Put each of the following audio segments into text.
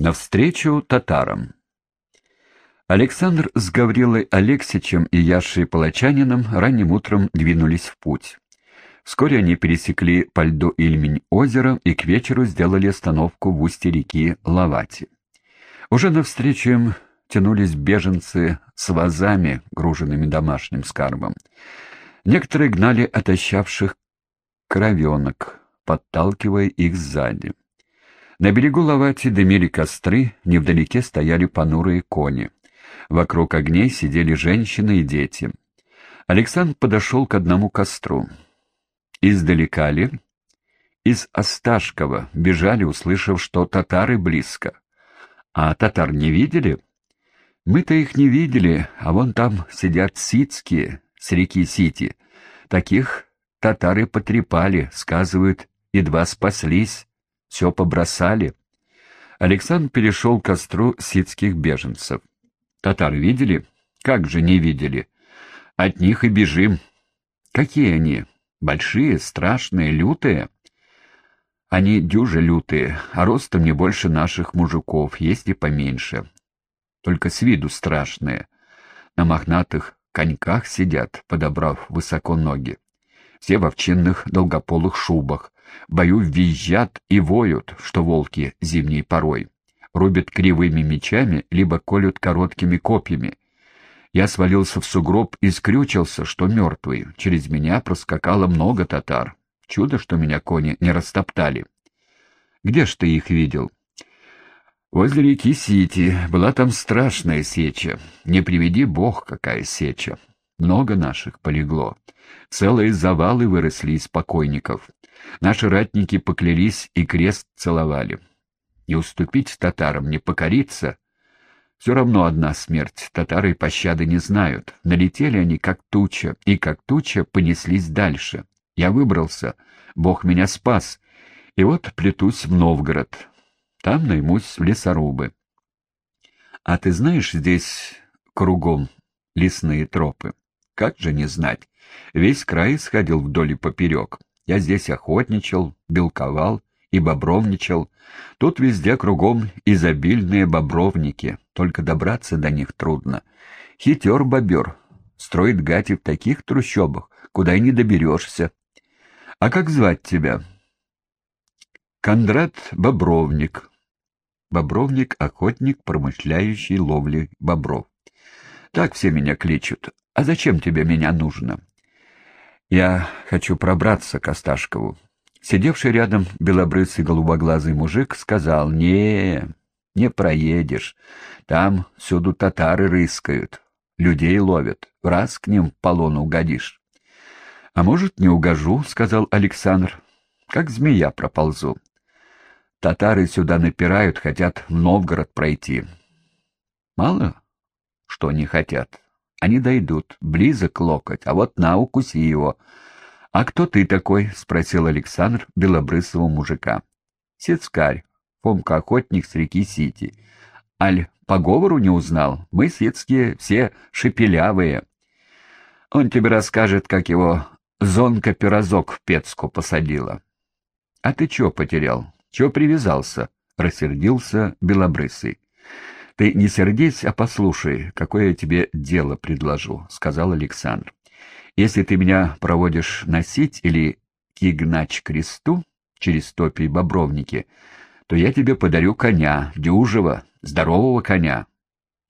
Навстречу татарам. Александр с Гаврилой Алексичем и Яшей Палачанином ранним утром двинулись в путь. Вскоре они пересекли по льду Ильмень озеро и к вечеру сделали остановку в устье реки Лавати. Уже навстречу им тянулись беженцы с вазами, груженными домашним скарбом. Некоторые гнали отощавших коровенок, подталкивая их сзади. На берегу Лавати дымили костры, невдалеке стояли понурые кони. Вокруг огней сидели женщины и дети. Александр подошел к одному костру. Издалека ли? Из Осташкова бежали, услышав, что татары близко. А татар не видели? Мы-то их не видели, а вон там сидят ситские с реки Сити. Таких татары потрепали, сказывают, едва спаслись все побросали. Александр перешел к костру ситских беженцев. Татар видели? Как же не видели? От них и бежим. Какие они? Большие, страшные, лютые? Они дюже лютые, а ростом не больше наших мужиков, есть и поменьше. Только с виду страшные. На мохнатых коньках сидят, подобрав высоко ноги. Все в овчинных долгополых шубах, бою визжат и воют, что волки зимней порой. Рубят кривыми мечами, либо колют короткими копьями. Я свалился в сугроб и скрючился, что мертвый. Через меня проскакало много татар. Чудо, что меня кони не растоптали. Где ж ты их видел? Возле реки Сити. Была там страшная сеча. Не приведи бог, какая сеча. Много наших полегло. Целые завалы выросли из покойников. Наши ратники поклялись и крест целовали. Не уступить татарам, не покориться — все равно одна смерть. Татары пощады не знают. Налетели они, как туча, и как туча понеслись дальше. Я выбрался. Бог меня спас. И вот плетусь в Новгород. Там наймусь в лесорубы. А ты знаешь, здесь кругом лесные тропы? Как же не знать? Весь край сходил вдоль и поперек. Я здесь охотничал, белковал и бобровничал. Тут везде кругом изобильные бобровники, только добраться до них трудно. Хитер бобер, строит гати в таких трущобах, куда и не доберешься. А как звать тебя? Кондрат Бобровник. Бобровник — охотник, промышляющий ловлей бобров. Так все меня кличут. А зачем тебе меня нужно? Я хочу пробраться к Осташкову. Сидевший рядом белобрысый голубоглазый мужик сказал, «Не, не проедешь. Там всюду татары рыскают, людей ловят. Раз к ним в полон угодишь». «А может, не угожу», — сказал Александр. «Как змея проползу. Татары сюда напирают, хотят в Новгород пройти». «Мало, что не хотят. Они дойдут, близок локоть, а вот на, укуси его. — А кто ты такой? — спросил Александр белобрысого мужика. — Сецкарь, Фомка-охотник с реки Сити. — Аль, по говору не узнал? Мы, светские, все шепелявые. Он тебе расскажет, как его зонка-пирожок в Пецку посадила. — А ты чё потерял? Чё привязался? — рассердился белобрысый. «Ты не сердись, а послушай, какое я тебе дело предложу», — сказал Александр. «Если ты меня проводишь носить или кигнач кресту через топи и бобровники, то я тебе подарю коня, дюжего, здорового коня».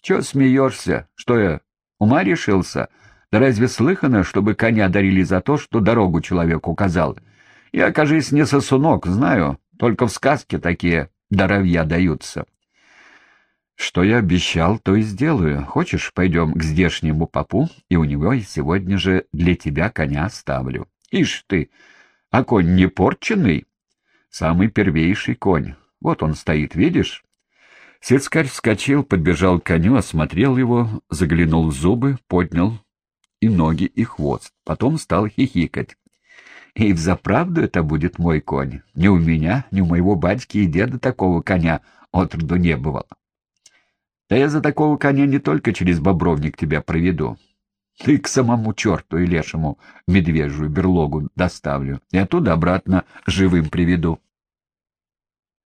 «Чё смеешься? Что я, ума решился? Да разве слыхано, чтобы коня дарили за то, что дорогу человеку указал? Я, кажись, не сосунок, знаю, только в сказке такие даровья даются». Что я обещал, то и сделаю. Хочешь, пойдем к здешнему попу, и у него сегодня же для тебя коня оставлю. Ишь ты, а конь не порченый? Самый первейший конь. Вот он стоит, видишь? Сецкарь вскочил, подбежал к коню, осмотрел его, заглянул в зубы, поднял и ноги, и хвост. Потом стал хихикать. И взаправду это будет мой конь. Ни у меня, ни у моего батьки и деда такого коня отроду не бывало. Да я за такого коня не только через Бобровник тебя проведу. Ты к самому черту и лешему медвежью берлогу доставлю, и оттуда обратно живым приведу.